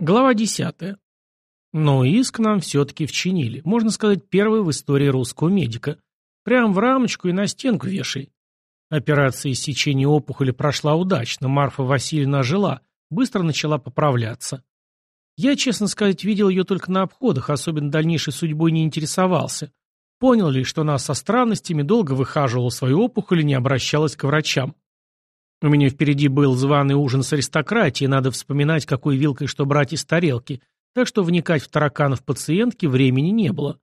Глава 10. Но иск нам все-таки вчинили. Можно сказать, первый в истории русского медика. Прям в рамочку и на стенку вешай. Операция иссечения опухоли прошла удачно. Марфа Васильевна жила, быстро начала поправляться. Я, честно сказать, видел ее только на обходах, особенно дальнейшей судьбой не интересовался. Понял ли, что она со странностями долго выхаживала свою опухоль и не обращалась к врачам. У меня впереди был званый ужин с аристократией, надо вспоминать, какой вилкой что брать из тарелки, так что вникать в тараканов пациентки времени не было.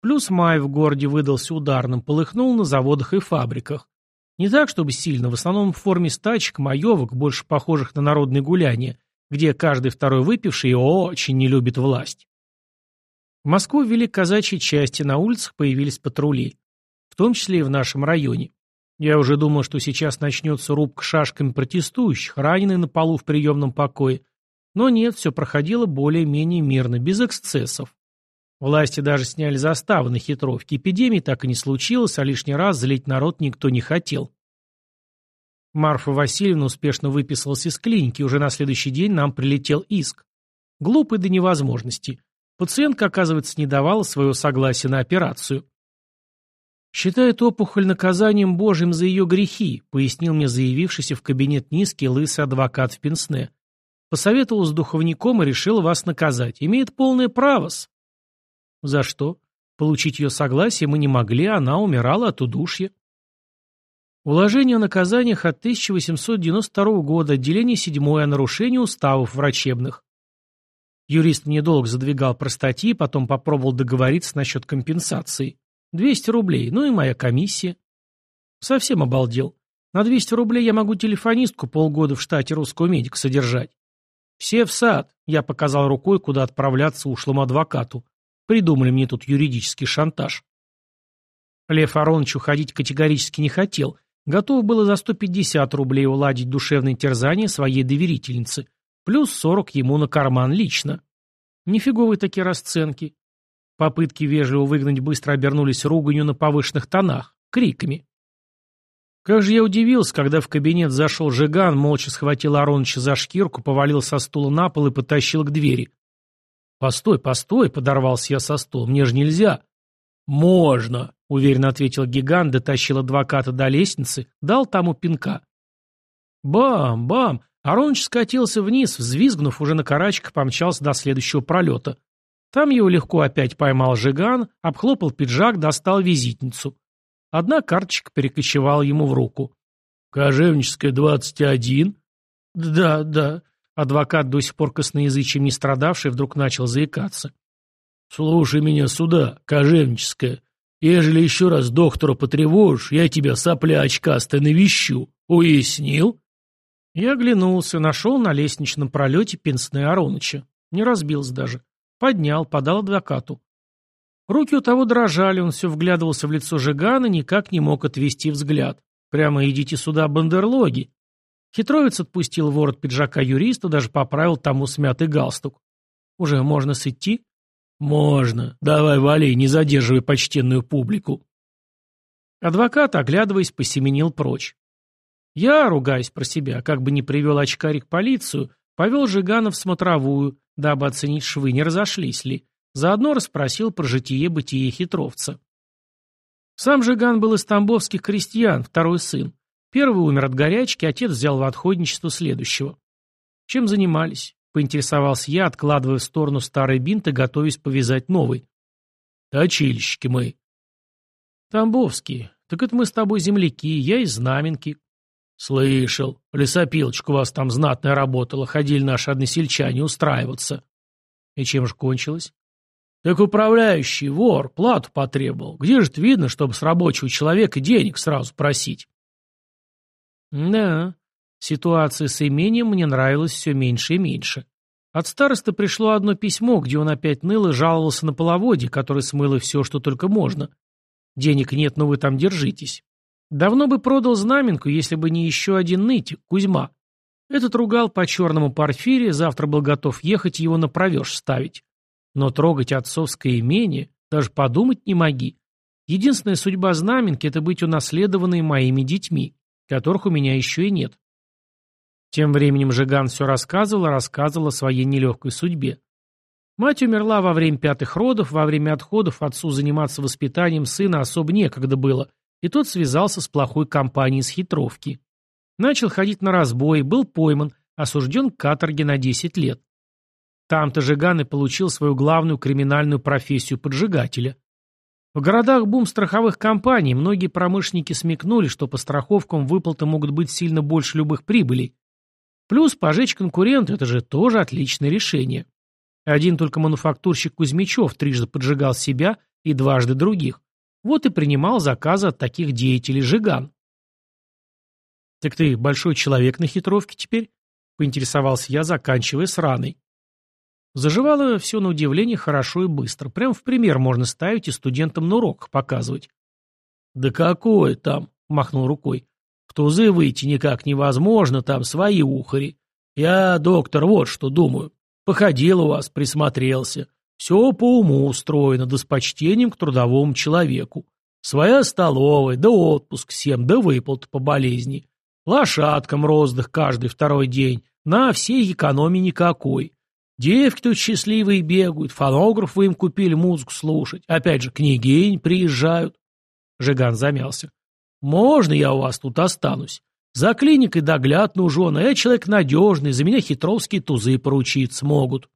Плюс май в городе выдался ударным, полыхнул на заводах и фабриках. Не так, чтобы сильно, в основном в форме стачек, маевок, больше похожих на народные гуляния, где каждый второй выпивший очень не любит власть. В Москву ввели казачьи части, на улицах появились патрули, в том числе и в нашем районе. Я уже думал, что сейчас начнется рубка шашками протестующих, раненые на полу в приемном покое. Но нет, все проходило более-менее мирно, без эксцессов. Власти даже сняли заставы на хитровки. Эпидемии так и не случилось, а лишний раз залить народ никто не хотел. Марфа Васильевна успешно выписалась из клиники, уже на следующий день нам прилетел иск. Глупый до невозможности. Пациентка, оказывается, не давала своего согласия на операцию. «Считает опухоль наказанием Божьим за ее грехи», пояснил мне заявившийся в кабинет низкий лысый адвокат в Пенсне. «Посоветовал с духовником и решил вас наказать. Имеет полное право -с. «За что? Получить ее согласие мы не могли, она умирала от удушья». Уложение о наказаниях от 1892 года, отделение 7 о нарушении уставов врачебных. Юрист мне долго задвигал про статьи, потом попробовал договориться насчет компенсации. 200 рублей, ну и моя комиссия. Совсем обалдел. На 200 рублей я могу телефонистку полгода в штате русского медика содержать. Все в сад. Я показал рукой, куда отправляться ушлому адвокату. Придумали мне тут юридический шантаж. Лев Аронович уходить категорически не хотел. Готов было за 150 рублей уладить душевное терзание своей доверительницы. Плюс 40 ему на карман лично. Нифиговые такие расценки. Попытки вежливо выгнать быстро обернулись руганью на повышенных тонах, криками. Как же я удивился, когда в кабинет зашел Жиган, молча схватил Ароныча за шкирку, повалил со стула на пол и потащил к двери. «Постой, постой!» — подорвался я со стула. «Мне же нельзя!» «Можно!» — уверенно ответил гигант, дотащил адвоката до лестницы, дал тому пинка. Бам! Бам! Ароныч скатился вниз, взвизгнув, уже на карачках помчался до следующего пролета. Там его легко опять поймал Жиган, обхлопал пиджак, достал визитницу. Одна карточка перекочевала ему в руку. «Кожевническая, 21?» «Да, да». Адвокат, до сих пор косноязычием не страдавший, вдруг начал заикаться. «Слушай меня сюда, кожевническая. Ежели еще раз доктора потревожишь, я тебя, сопля очкастая, навещу. Уяснил?» Я оглянулся, нашел на лестничном пролете Пенсне Ароныча. Не разбился даже. Поднял, подал адвокату. Руки у того дрожали, он все вглядывался в лицо Жигана, никак не мог отвести взгляд. Прямо идите сюда, бандерлоги. Хитровец отпустил ворот пиджака юриста, даже поправил тому смятый галстук. Уже можно сойти? Можно. Давай, вали, не задерживай почтенную публику. Адвокат, оглядываясь, посеменил прочь. Я, ругаясь про себя, как бы не привел очкарик полицию, повел Жигана в смотровую, дабы оценить швы, не разошлись ли. Заодно расспросил про житие-бытие хитровца. Сам Жиган был из тамбовских крестьян, второй сын. Первый умер от горячки, отец взял в отходничество следующего. Чем занимались? Поинтересовался я, откладывая в сторону старый бинт и готовясь повязать новый. Точильщики мы. Тамбовские. Так это мы с тобой земляки, я из Знаменки. «Слышал. Лесопилочка у вас там знатная работала. Ходили наши односельчане устраиваться». «И чем же кончилось?» «Так управляющий, вор, плату потребовал. Где же видно, чтобы с рабочего человека денег сразу просить?» «Да, ситуация с имением мне нравилась все меньше и меньше. От старосты пришло одно письмо, где он опять ныл и жаловался на половодье, которое смыло все, что только можно. Денег нет, но вы там держитесь. Давно бы продал знаменку, если бы не еще один нытик, Кузьма. Этот ругал по черному Порфире, завтра был готов ехать его на провеж ставить. Но трогать отцовское имение, даже подумать не моги. Единственная судьба знаменки – это быть унаследованной моими детьми, которых у меня еще и нет. Тем временем Жиган все рассказывал и рассказывал о своей нелегкой судьбе. Мать умерла во время пятых родов, во время отходов отцу заниматься воспитанием сына особо некогда было, и тот связался с плохой компанией с хитровки. Начал ходить на разбой, был пойман, осужден к каторге на 10 лет. Там-то Жиган и получил свою главную криминальную профессию поджигателя. В городах бум страховых компаний, многие промышленники смекнули, что по страховкам выплаты могут быть сильно больше любых прибылей. Плюс пожечь конкуренту – это же тоже отличное решение. Один только мануфактурщик Кузьмичев трижды поджигал себя и дважды других. Вот и принимал заказы от таких деятелей Жиган. «Так ты большой человек на хитровке теперь?» – поинтересовался я, заканчивая с раной. Заживало все на удивление хорошо и быстро. Прям в пример можно ставить и студентам на уроках показывать. «Да какое там?» – махнул рукой. В тузы выйти никак невозможно, там свои ухари. Я, доктор, вот что думаю. Походил у вас, присмотрелся. Все по уму устроено, да с почтением к трудовому человеку. Своя столовая, да отпуск всем, да выплат по болезни. Лошадкам роздых каждый второй день. На всей экономии никакой. Девки тут счастливые бегают, фонограф вы им купили музыку слушать. Опять же, княгинь приезжают. Жиган замялся. Можно я у вас тут останусь? За клиникой догляд нужен, а я человек надежный, за меня хитровские тузы поручить смогут.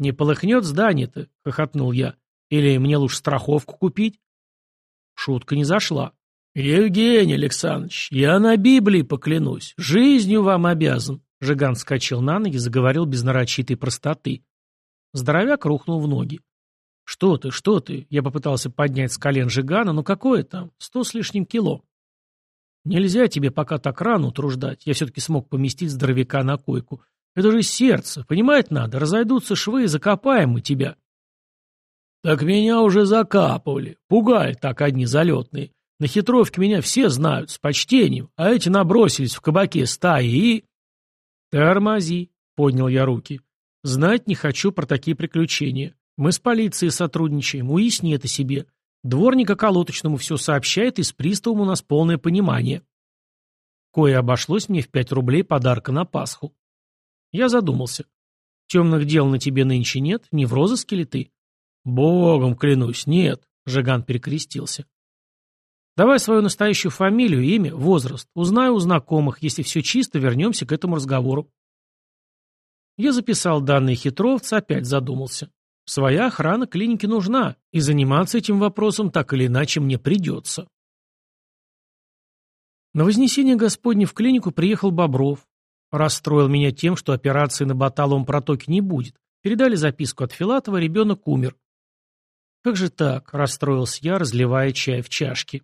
Не полыхнет здание-то, хохотнул я. Или мне лучше страховку купить? Шутка не зашла. Евгений Александрович, я на Библии поклянусь, жизнью вам обязан. Жиган вскочил на ноги, заговорил без нарочитой простоты. Здоровяк рухнул в ноги. «Что ты, что ты?» Я попытался поднять с колен Жигана, но какое там? Сто с лишним кило. «Нельзя тебе пока так рано утруждать. Я все-таки смог поместить здоровяка на койку. Это же сердце, понимать надо. Разойдутся швы и закопаем мы тебя». «Так меня уже закапывали. Пугали так одни залетные. На хитровке меня все знают, с почтением, а эти набросились в кабаке стаи и...» «Тормози», — поднял я руки. «Знать не хочу про такие приключения. Мы с полицией сотрудничаем, уясни это себе. Дворник околоточному все сообщает, и с приставом у нас полное понимание. Кое обошлось мне в пять рублей подарка на Пасху. Я задумался. Темных дел на тебе нынче нет, не в розыске ли ты? Богом клянусь, нет, Жиган перекрестился. Давай свою настоящую фамилию, имя, возраст. Узнаю у знакомых. Если все чисто, вернемся к этому разговору. Я записал данные хитровца, опять задумался. Своя охрана клинике нужна, и заниматься этим вопросом так или иначе мне придется. На Вознесение Господне в клинику приехал Бобров. Расстроил меня тем, что операции на баталовом протоке не будет. Передали записку от Филатова, ребенок умер. Как же так, расстроился я, разливая чай в чашке.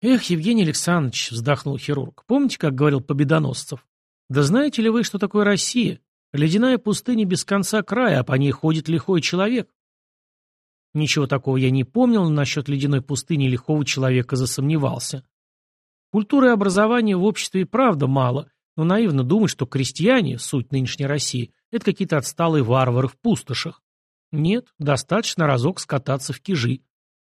Эх, Евгений Александрович, вздохнул хирург, помните, как говорил Победоносцев? Да знаете ли вы, что такое Россия? Ледяная пустыня без конца края, а по ней ходит лихой человек. Ничего такого я не помнил, но насчет ледяной пустыни лихого человека засомневался. Культуры и образования в обществе и правда мало, но наивно думать, что крестьяне, суть нынешней России, это какие-то отсталые варвары в пустошах. Нет, достаточно разок скататься в кижи.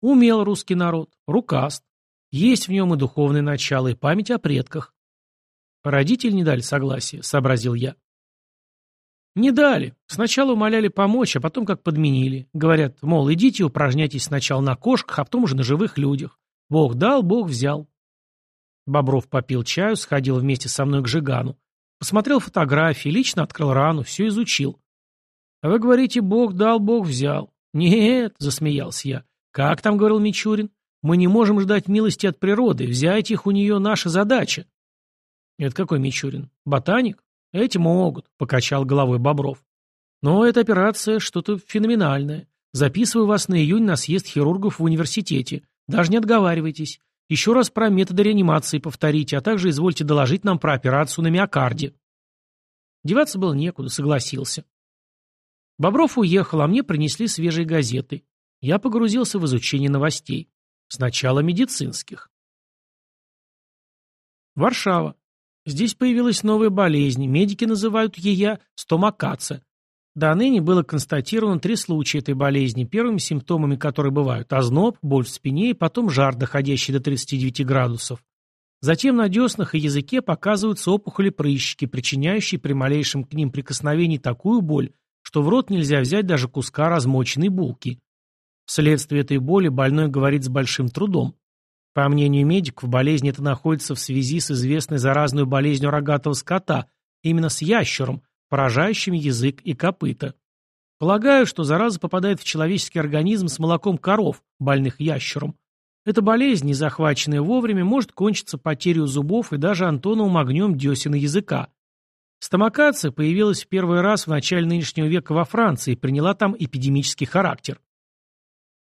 Умел русский народ, рукаст. Есть в нем и духовное начало, и память о предках. Родители не дали согласия, сообразил я. Не дали. Сначала умоляли помочь, а потом как подменили. Говорят, мол, идите упражняйтесь сначала на кошках, а потом уже на живых людях. Бог дал, Бог взял. Бобров попил чаю, сходил вместе со мной к Жигану. Посмотрел фотографии, лично открыл рану, все изучил. А вы говорите, Бог дал, Бог взял. Нет, засмеялся я. Как там говорил Мичурин? Мы не можем ждать милости от природы, взять их у нее наша задача. Это какой Мичурин? Ботаник? «Эти могут», — покачал головой Бобров. «Но эта операция что-то феноменальное. Записываю вас на июнь на съезд хирургов в университете. Даже не отговаривайтесь. Еще раз про методы реанимации повторите, а также извольте доложить нам про операцию на миокарде». Деваться было некуда, согласился. Бобров уехал, а мне принесли свежие газеты. Я погрузился в изучение новостей. Сначала медицинских. Варшава. Здесь появилась новая болезнь, медики называют ее стомакация. До ныне было констатировано три случая этой болезни, первыми симптомами которой бывают озноб, боль в спине и потом жар, доходящий до 39 градусов. Затем на деснах и языке показываются опухоли-прыщики, причиняющие при малейшем к ним прикосновении такую боль, что в рот нельзя взять даже куска размоченной булки. Вследствие этой боли больной говорит с большим трудом. По мнению медиков, болезнь эта находится в связи с известной заразной болезнью рогатого скота, именно с ящером, поражающим язык и копыта. Полагаю, что зараза попадает в человеческий организм с молоком коров, больных ящером. Эта болезнь, не захваченная вовремя, может кончиться потерей зубов и даже антоновым огнем десен языка. Стомакация появилась в первый раз в начале нынешнего века во Франции и приняла там эпидемический характер.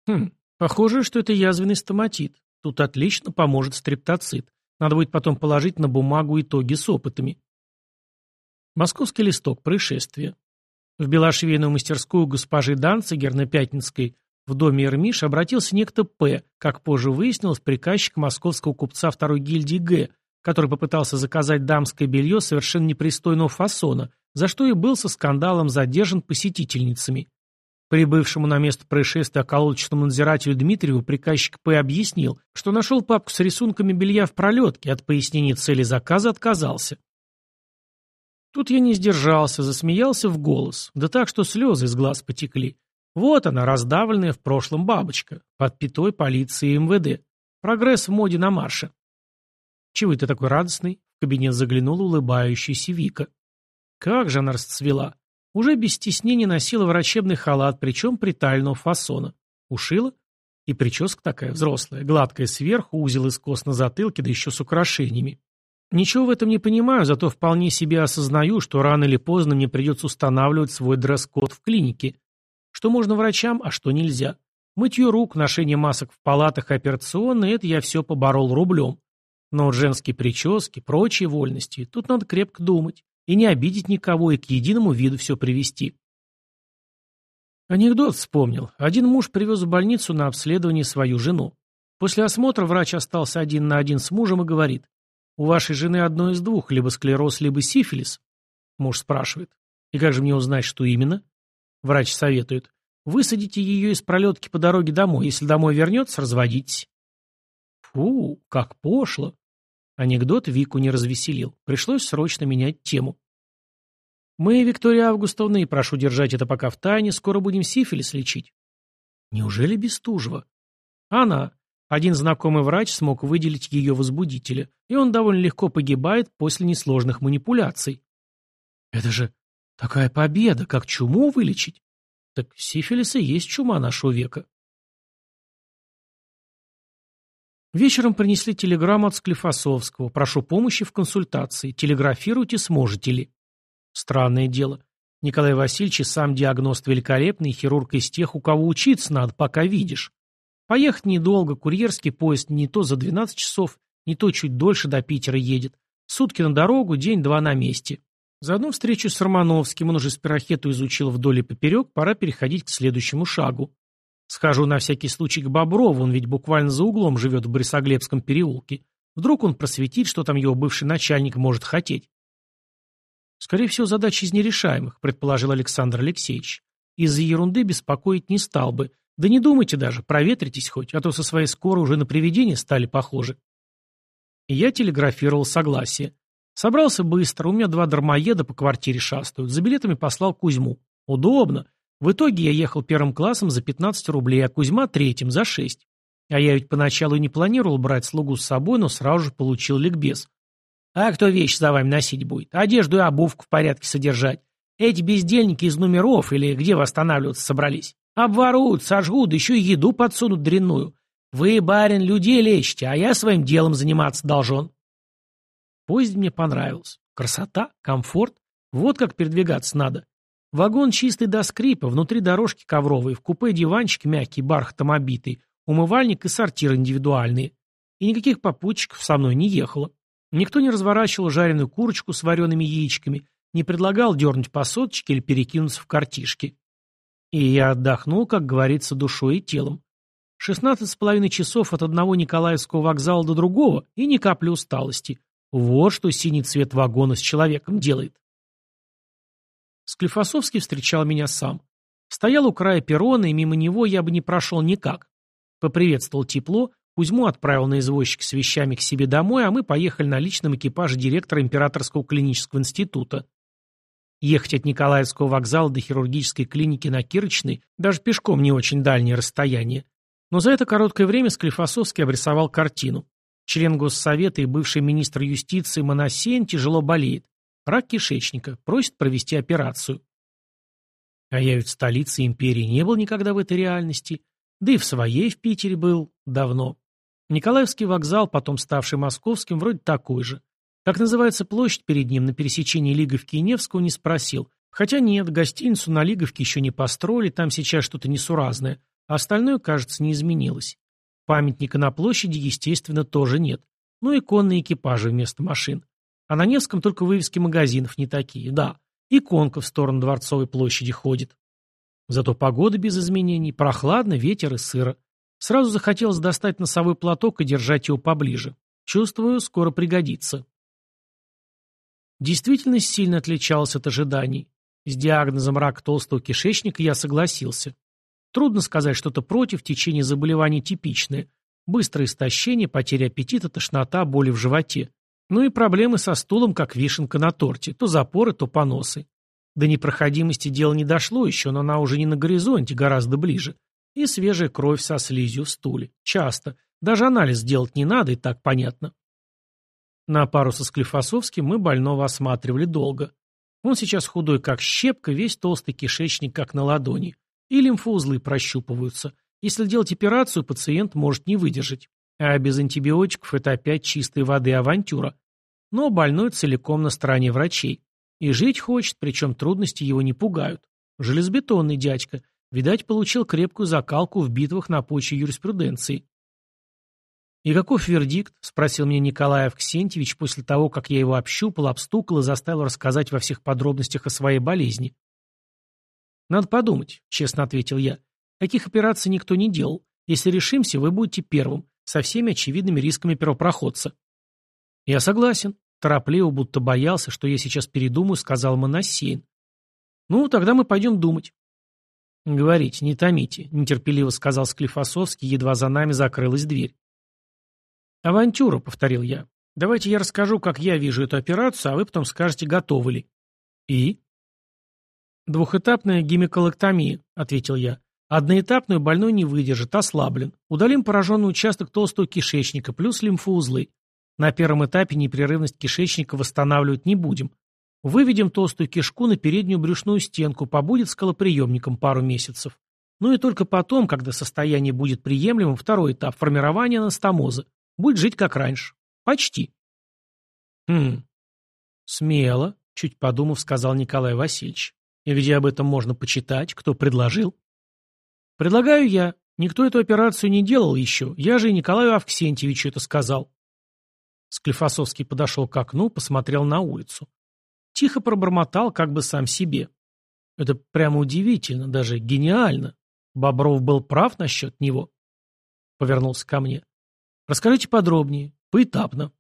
Хм, похоже, что это язвенный стоматит. Тут отлично поможет стрептоцит. Надо будет потом положить на бумагу итоги с опытами. Московский листок. Происшествие. В белошвейную мастерскую госпожи Данцигер на Пятницкой в доме Эрмиш обратился некто П, как позже выяснилось, приказчик московского купца второй гильдии Г, который попытался заказать дамское белье совершенно непристойного фасона, за что и был со скандалом задержан посетительницами. Прибывшему на место происшествия околоточному надзирателю Дмитриеву приказчик П. объяснил, что нашел папку с рисунками белья в пролетке, от пояснения цели заказа отказался. Тут я не сдержался, засмеялся в голос, да так, что слезы из глаз потекли. Вот она, раздавленная в прошлом бабочка, под пятой полиции и МВД. Прогресс в моде на марше. «Чего ты такой радостный?» В кабинет заглянула улыбающаяся Вика. Как же она расцвела. Уже без стеснения носила врачебный халат, причем притального фасона. Ушила? И прическа такая взрослая, гладкая сверху, узел из кос на затылке, да еще с украшениями. Ничего в этом не понимаю, зато вполне себе осознаю, что рано или поздно мне придется устанавливать свой дресс-код в клинике. Что можно врачам, а что нельзя. Мытье рук, ношение масок в палатах и операционной – это я все поборол рублем. Но вот женские прически, прочие вольности, тут надо крепко думать. И не обидеть никого, и к единому виду все привести. Анекдот вспомнил. Один муж привез в больницу на обследование свою жену. После осмотра врач остался один на один с мужем и говорит, «У вашей жены одно из двух, либо склероз, либо сифилис». Муж спрашивает, «И как же мне узнать, что именно?» Врач советует, «Высадите ее из пролетки по дороге домой. Если домой вернется, разводитесь». Фу, как пошло. Анекдот Вику не развеселил. Пришлось срочно менять тему. «Мы, Виктория Августовна, и прошу держать это пока в тайне, скоро будем сифилис лечить». «Неужели Бестужева?» «Она. Один знакомый врач смог выделить ее возбудителя, и он довольно легко погибает после несложных манипуляций». «Это же такая победа, как чуму вылечить?» «Так сифилис и есть чума нашего века». Вечером принесли телеграмму от Склифосовского. Прошу помощи в консультации. Телеграфируйте, сможете ли. Странное дело. Николай Васильевич сам диагност великолепный, хирург из тех, у кого учиться надо, пока видишь. Поехать недолго, курьерский поезд не то за 12 часов, не то чуть дольше до Питера едет. Сутки на дорогу, день-два на месте. Заодно встречу с Романовским, он уже спирохету изучил вдоль и поперек, пора переходить к следующему шагу. Схожу на всякий случай к Боброву, он ведь буквально за углом живет в Борисоглебском переулке. Вдруг он просветит, что там его бывший начальник может хотеть. Скорее всего, задача из нерешаемых, предположил Александр Алексеевич. Из-за ерунды беспокоить не стал бы. Да не думайте даже, проветритесь хоть, а то со своей скорой уже на привидение стали похожи. И я телеграфировал согласие. Собрался быстро, у меня два дармоеда по квартире шастают. За билетами послал Кузьму. Удобно. В итоге я ехал первым классом за 15 рублей, а Кузьма третьим за 6. А я ведь поначалу не планировал брать слугу с собой, но сразу же получил ликбез. А кто вещь за вами носить будет? Одежду и обувку в порядке содержать. Эти бездельники из номеров или где вы останавливаться собрались? Обворуют, сожгут, еще и еду подсунут дрянную. Вы, барин, людей лечите, а я своим делом заниматься должен. Поезд мне понравился. Красота, комфорт. Вот как передвигаться надо. Вагон чистый до скрипа, внутри дорожки ковровые, в купе диванчик мягкий, бархатом обитый, умывальник и сортир индивидуальные. И никаких попутчиков со мной не ехало. Никто не разворачивал жареную курочку с вареными яичками, не предлагал дернуть по соточке или перекинуться в картишки. И я отдохнул, как говорится, душой и телом. Шестнадцать с половиной часов от одного Николаевского вокзала до другого и ни капли усталости. Вот что синий цвет вагона с человеком делает. Склифосовский встречал меня сам. Стоял у края перрона, и мимо него я бы не прошел никак. Поприветствовал тепло, Кузьму отправил на извозчик с вещами к себе домой, а мы поехали на личном экипаже директора Императорского клинического института. Ехать от Николаевского вокзала до хирургической клиники на Кирочной даже пешком не очень дальнее расстояние. Но за это короткое время Склифосовский обрисовал картину. Член Госсовета и бывший министр юстиции Моносен тяжело болеет. Рак кишечника. Просит провести операцию. А я ведь в столице империи не был никогда в этой реальности. Да и в своей в Питере был давно. Николаевский вокзал, потом ставший московским, вроде такой же. Как называется площадь перед ним на пересечении Лиговки и Невского, не спросил. Хотя нет, гостиницу на Лиговке еще не построили, там сейчас что-то несуразное. А остальное, кажется, не изменилось. Памятника на площади, естественно, тоже нет. Ну и конные экипажи вместо машин. А на Невском только вывески магазинов не такие, да. И конка в сторону Дворцовой площади ходит. Зато погода без изменений, прохладно, ветер и сыро. Сразу захотелось достать носовой платок и держать его поближе. Чувствую, скоро пригодится. Действительность сильно отличалась от ожиданий. С диагнозом рак толстого кишечника я согласился. Трудно сказать что-то против, течение заболевания типичное. Быстрое истощение, потеря аппетита, тошнота, боли в животе. Ну и проблемы со стулом, как вишенка на торте. То запоры, то поносы. До непроходимости дело не дошло еще, но она уже не на горизонте, гораздо ближе. И свежая кровь со слизью в стуле. Часто. Даже анализ делать не надо, и так понятно. На пару со Склифосовским мы больного осматривали долго. Он сейчас худой, как щепка, весь толстый кишечник, как на ладони. И лимфоузлы прощупываются. Если делать операцию, пациент может не выдержать. А без антибиотиков это опять чистой воды авантюра. Но больной целиком на стороне врачей. И жить хочет, причем трудности его не пугают. Железобетонный дядька. Видать, получил крепкую закалку в битвах на почве юриспруденции. «И каков вердикт?» — спросил меня Николай Авксентьевич после того, как я его общупал, обстукал и заставил рассказать во всех подробностях о своей болезни. «Надо подумать», — честно ответил я. «Таких операций никто не делал. Если решимся, вы будете первым, со всеми очевидными рисками первопроходца». «Я согласен», — торопливо, будто боялся, что я сейчас передумаю, сказал Моносеин. «Ну, тогда мы пойдем думать». «Говорите, не томите», — нетерпеливо сказал Склифосовский, едва за нами закрылась дверь. «Авантюра», — повторил я. «Давайте я расскажу, как я вижу эту операцию, а вы потом скажете, готовы ли». «И?» «Двухэтапная гемиколэктомия», — ответил я. «Одноэтапную больной не выдержит, ослаблен. Удалим пораженный участок толстого кишечника, плюс лимфоузлы. На первом этапе непрерывность кишечника восстанавливать не будем. Выведем толстую кишку на переднюю брюшную стенку, побудет скалоприемником пару месяцев. Ну и только потом, когда состояние будет приемлемым, второй этап – формирования анастомоза. Будет жить как раньше. Почти. Хм. Смело, чуть подумав, сказал Николай Васильевич. И где об этом можно почитать? Кто предложил? Предлагаю я. Никто эту операцию не делал еще. Я же и Николаю Авксентьевичу это сказал. Склифосовский подошел к окну, посмотрел на улицу. Тихо пробормотал, как бы сам себе. Это прямо удивительно, даже гениально. Бобров был прав насчет него. Повернулся ко мне. Расскажите подробнее, поэтапно.